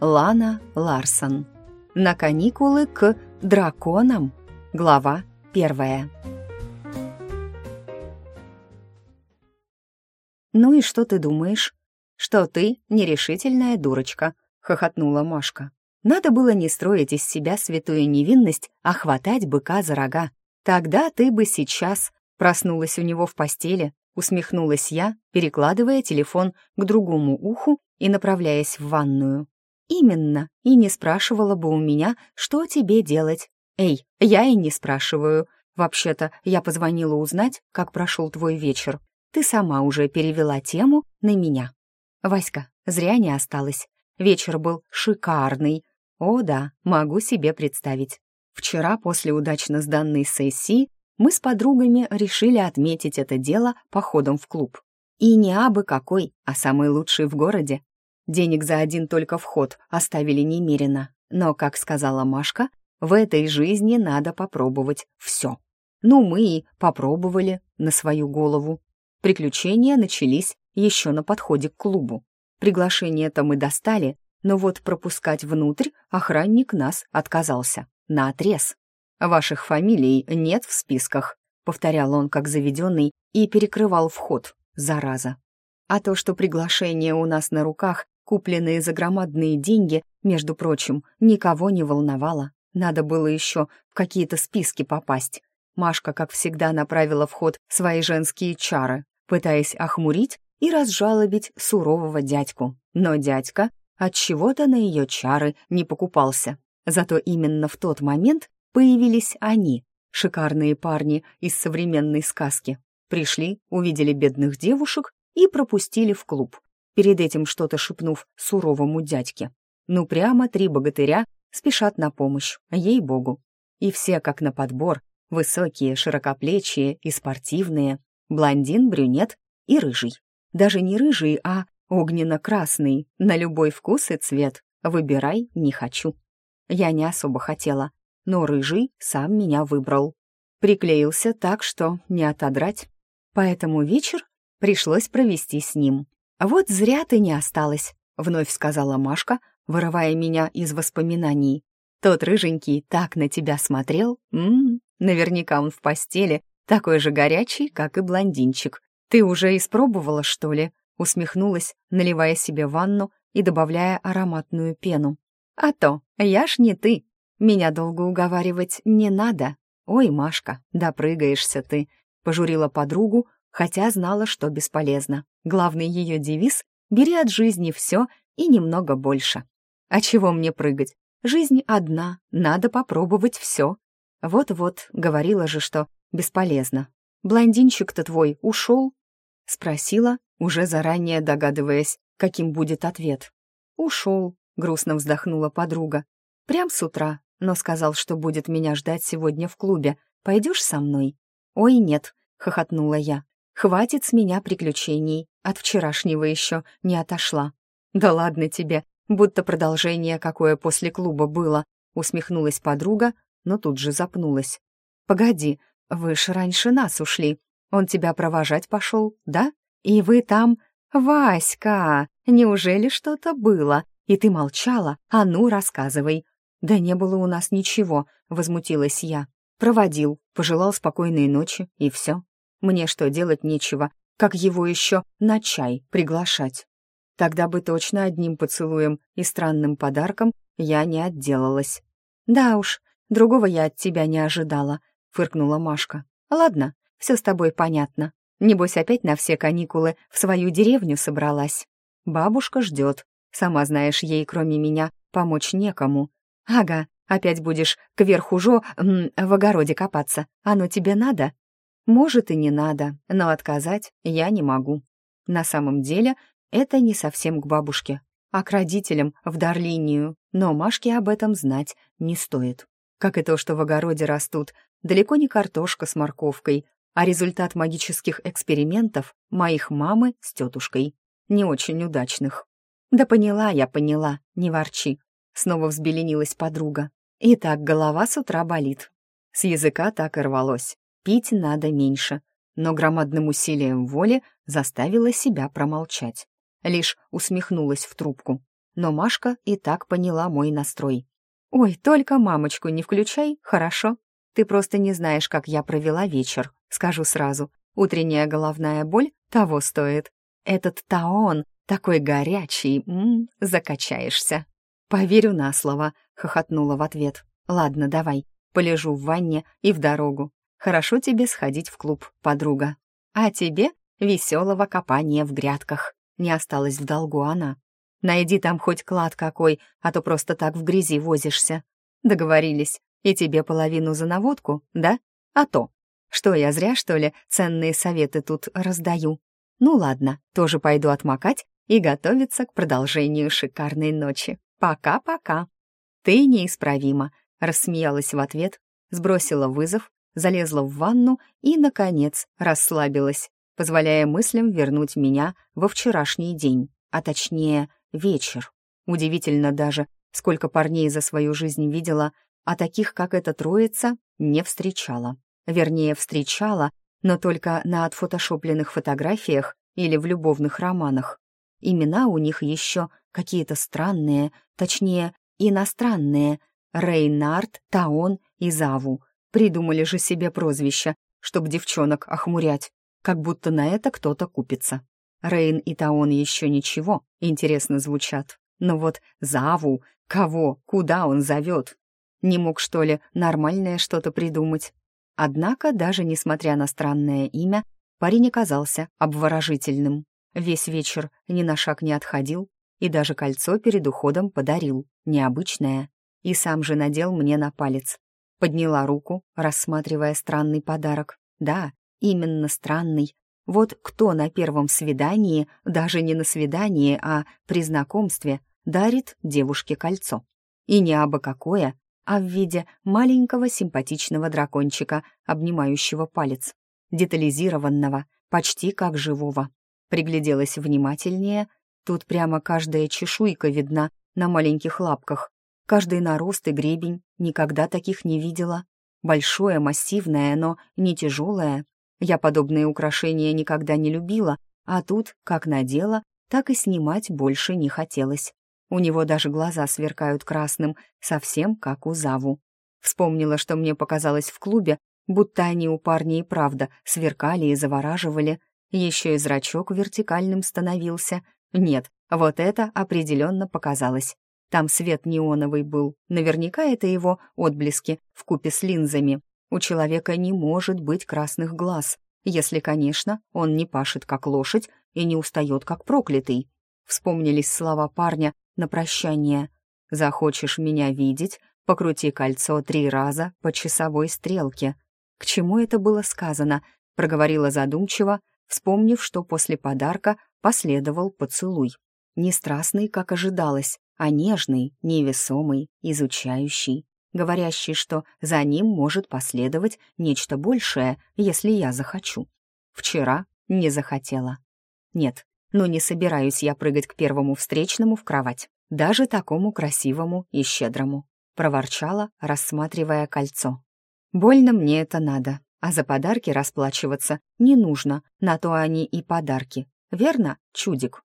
Лана Ларсон. На каникулы к драконам. Глава первая. «Ну и что ты думаешь?» «Что ты нерешительная дурочка», — хохотнула Машка. «Надо было не строить из себя святую невинность, а хватать быка за рога. Тогда ты бы сейчас проснулась у него в постели, усмехнулась я, перекладывая телефон к другому уху и направляясь в ванную. «Именно, и не спрашивала бы у меня, что тебе делать. Эй, я и не спрашиваю. Вообще-то, я позвонила узнать, как прошел твой вечер. Ты сама уже перевела тему на меня. Васька, зря не осталось. Вечер был шикарный. О да, могу себе представить. Вчера, после удачно сданной сессии, мы с подругами решили отметить это дело походом в клуб. И не абы какой, а самый лучший в городе. Денег за один только вход оставили немерено. Но, как сказала Машка, в этой жизни надо попробовать все. Ну, мы и попробовали на свою голову. Приключения начались еще на подходе к клубу. Приглашение-то мы достали, но вот пропускать внутрь охранник нас отказался. На отрез. «Ваших фамилий нет в списках», — повторял он как заведенный и перекрывал вход, зараза. А то, что приглашения у нас на руках купленные за громадные деньги, между прочим, никого не волновало. Надо было еще в какие-то списки попасть. Машка, как всегда, направила в ход свои женские чары, пытаясь охмурить и разжалобить сурового дядьку. Но дядька от чего то на ее чары не покупался. Зато именно в тот момент появились они, шикарные парни из современной сказки. Пришли, увидели бедных девушек и пропустили в клуб, перед этим что-то шепнув суровому дядьке. Ну прямо три богатыря спешат на помощь, ей-богу. И все как на подбор, высокие, широкоплечие и спортивные, блондин, брюнет и рыжий. Даже не рыжий, а огненно-красный, на любой вкус и цвет. Выбирай, не хочу. Я не особо хотела, но рыжий сам меня выбрал. Приклеился так, что не отодрать. Поэтому вечер пришлось провести с ним. «Вот зря ты не осталась», — вновь сказала Машка, вырывая меня из воспоминаний. «Тот рыженький так на тебя смотрел. М -м, наверняка он в постели, такой же горячий, как и блондинчик. Ты уже испробовала, что ли?» усмехнулась, наливая себе ванну и добавляя ароматную пену. «А то, я ж не ты. Меня долго уговаривать не надо. Ой, Машка, допрыгаешься ты», — пожурила подругу, хотя знала, что бесполезно. Главный ее девиз — бери от жизни все и немного больше. А чего мне прыгать? Жизнь одна, надо попробовать все. Вот-вот, говорила же, что бесполезно. Блондинчик-то твой ушел? Спросила, уже заранее догадываясь, каким будет ответ. Ушел, грустно вздохнула подруга. Прям с утра, но сказал, что будет меня ждать сегодня в клубе. Пойдешь со мной? Ой, нет, хохотнула я. Хватит с меня приключений, от вчерашнего еще не отошла. Да ладно тебе, будто продолжение какое после клуба было, усмехнулась подруга, но тут же запнулась. Погоди, вы ж раньше нас ушли. Он тебя провожать пошел, да? И вы там... Васька, неужели что-то было? И ты молчала? А ну, рассказывай. Да не было у нас ничего, возмутилась я. Проводил, пожелал спокойной ночи, и все. Мне что, делать нечего, как его еще на чай приглашать? Тогда бы точно одним поцелуем и странным подарком я не отделалась. Да уж, другого я от тебя не ожидала, фыркнула Машка. Ладно, все с тобой понятно. Небось, опять на все каникулы в свою деревню собралась. Бабушка ждет. Сама знаешь, ей, кроме меня, помочь некому. Ага, опять будешь кверху жо в огороде копаться. Оно тебе надо? Может, и не надо, но отказать я не могу. На самом деле, это не совсем к бабушке, а к родителям в Дарлинию, но Машке об этом знать не стоит. Как и то, что в огороде растут далеко не картошка с морковкой, а результат магических экспериментов моих мамы с тетушкой, не очень удачных. «Да поняла я, поняла, не ворчи», — снова взбеленилась подруга. И так голова с утра болит. С языка так и рвалось пить надо меньше, но громадным усилием воли заставила себя промолчать. Лишь усмехнулась в трубку. но Машка и так поняла мой настрой. «Ой, только мамочку не включай, хорошо? Ты просто не знаешь, как я провела вечер, скажу сразу. Утренняя головная боль того стоит. Этот таон такой горячий, м -м, закачаешься». «Поверю на слово», — хохотнула в ответ. «Ладно, давай, полежу в ванне и в дорогу. Хорошо тебе сходить в клуб, подруга. А тебе веселого копания в грядках. Не осталось в долгу она. Найди там хоть клад какой, а то просто так в грязи возишься. Договорились. И тебе половину за наводку, да? А то. Что, я зря, что ли, ценные советы тут раздаю? Ну ладно, тоже пойду отмокать и готовиться к продолжению шикарной ночи. Пока-пока. Ты неисправима, рассмеялась в ответ, сбросила вызов, залезла в ванну и, наконец, расслабилась, позволяя мыслям вернуть меня во вчерашний день, а точнее, вечер. Удивительно даже, сколько парней за свою жизнь видела, а таких, как эта троица, не встречала. Вернее, встречала, но только на отфотошопленных фотографиях или в любовных романах. Имена у них еще какие-то странные, точнее, иностранные. Рейнард, Таон и Заву. Придумали же себе прозвища, чтоб девчонок охмурять, как будто на это кто-то купится. Рейн и Таон еще ничего, интересно звучат. Но вот Заву, кого, куда он зовет? Не мог, что ли, нормальное что-то придумать? Однако, даже несмотря на странное имя, парень оказался обворожительным. Весь вечер ни на шаг не отходил и даже кольцо перед уходом подарил, необычное, и сам же надел мне на палец. Подняла руку, рассматривая странный подарок. Да, именно странный, вот кто на первом свидании, даже не на свидании, а при знакомстве, дарит девушке кольцо? И не абы какое, а в виде маленького симпатичного дракончика, обнимающего палец, детализированного, почти как живого. Пригляделась внимательнее, тут прямо каждая чешуйка видна на маленьких лапках, каждый нарост и гребень, никогда таких не видела. Большое, массивное, но не тяжелое, я подобные украшения никогда не любила, а тут, как надела, так и снимать больше не хотелось. У него даже глаза сверкают красным, совсем как у Заву. Вспомнила, что мне показалось в клубе, будто они у парня и правда сверкали и завораживали. Еще и зрачок вертикальным становился. Нет, вот это определенно показалось. Там свет неоновый был, наверняка это его отблески в купе с линзами. У человека не может быть красных глаз, если, конечно, он не пашет как лошадь и не устает как проклятый. Вспомнились слова парня на прощание. «Захочешь меня видеть, покрути кольцо три раза по часовой стрелке». К чему это было сказано, проговорила задумчиво, вспомнив, что после подарка последовал поцелуй. Не страстный, как ожидалось, а нежный, невесомый, изучающий говорящий, что за ним может последовать нечто большее, если я захочу. Вчера не захотела. Нет, ну не собираюсь я прыгать к первому встречному в кровать, даже такому красивому и щедрому, проворчала, рассматривая кольцо. Больно мне это надо, а за подарки расплачиваться не нужно, на то они и подарки. Верно, чудик?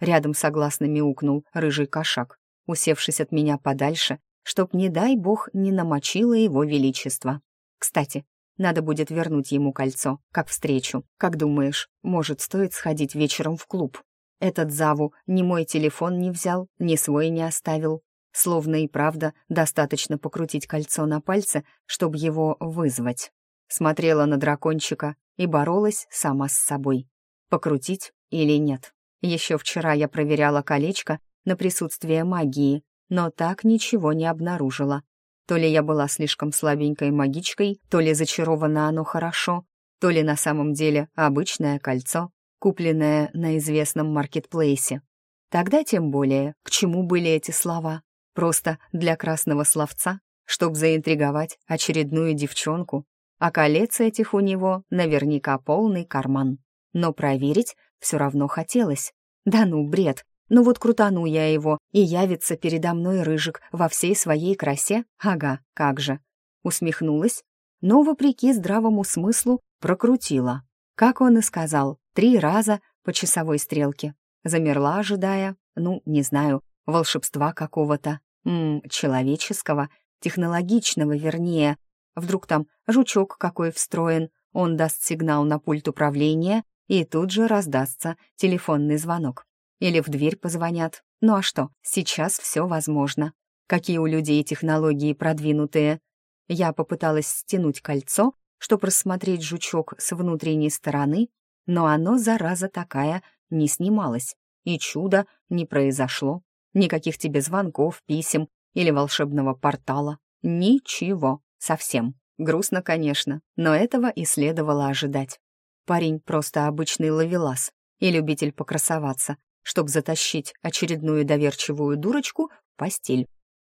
Рядом согласно мяукнул рыжий кошак, усевшись от меня подальше чтоб, не дай бог, не намочило его величество. Кстати, надо будет вернуть ему кольцо, как встречу. Как думаешь, может, стоит сходить вечером в клуб? Этот Заву ни мой телефон не взял, ни свой не оставил. Словно и правда достаточно покрутить кольцо на пальце, чтобы его вызвать. Смотрела на дракончика и боролась сама с собой. Покрутить или нет? Еще вчера я проверяла колечко на присутствие магии, но так ничего не обнаружила. То ли я была слишком слабенькой магичкой, то ли зачаровано оно хорошо, то ли на самом деле обычное кольцо, купленное на известном маркетплейсе. Тогда тем более, к чему были эти слова? Просто для красного словца, чтобы заинтриговать очередную девчонку, а колец этих у него наверняка полный карман. Но проверить все равно хотелось. Да ну, бред, ну вот крутану я его, и явится передо мной рыжик во всей своей красе? Ага, как же. Усмехнулась, но, вопреки здравому смыслу, прокрутила. Как он и сказал, три раза по часовой стрелке. Замерла, ожидая, ну, не знаю, волшебства какого-то, человеческого, технологичного, вернее. Вдруг там жучок какой встроен, он даст сигнал на пульт управления, и тут же раздастся телефонный звонок. Или в дверь позвонят. Ну а что, сейчас все возможно. Какие у людей технологии продвинутые. Я попыталась стянуть кольцо, чтобы рассмотреть жучок с внутренней стороны, но оно, зараза такая, не снималось. И чудо не произошло. Никаких тебе звонков, писем или волшебного портала. Ничего. Совсем. Грустно, конечно, но этого и следовало ожидать. Парень просто обычный ловелас и любитель покрасоваться, чтобы затащить очередную доверчивую дурочку в постель.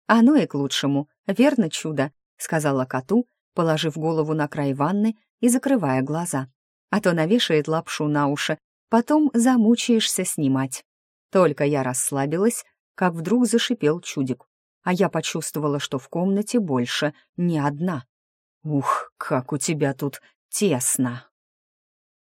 «Оно и к лучшему, верно, чудо?» — сказала коту, положив голову на край ванны и закрывая глаза. «А то навешает лапшу на уши, потом замучаешься снимать». Только я расслабилась, как вдруг зашипел чудик, а я почувствовала, что в комнате больше не одна. «Ух, как у тебя тут тесно!»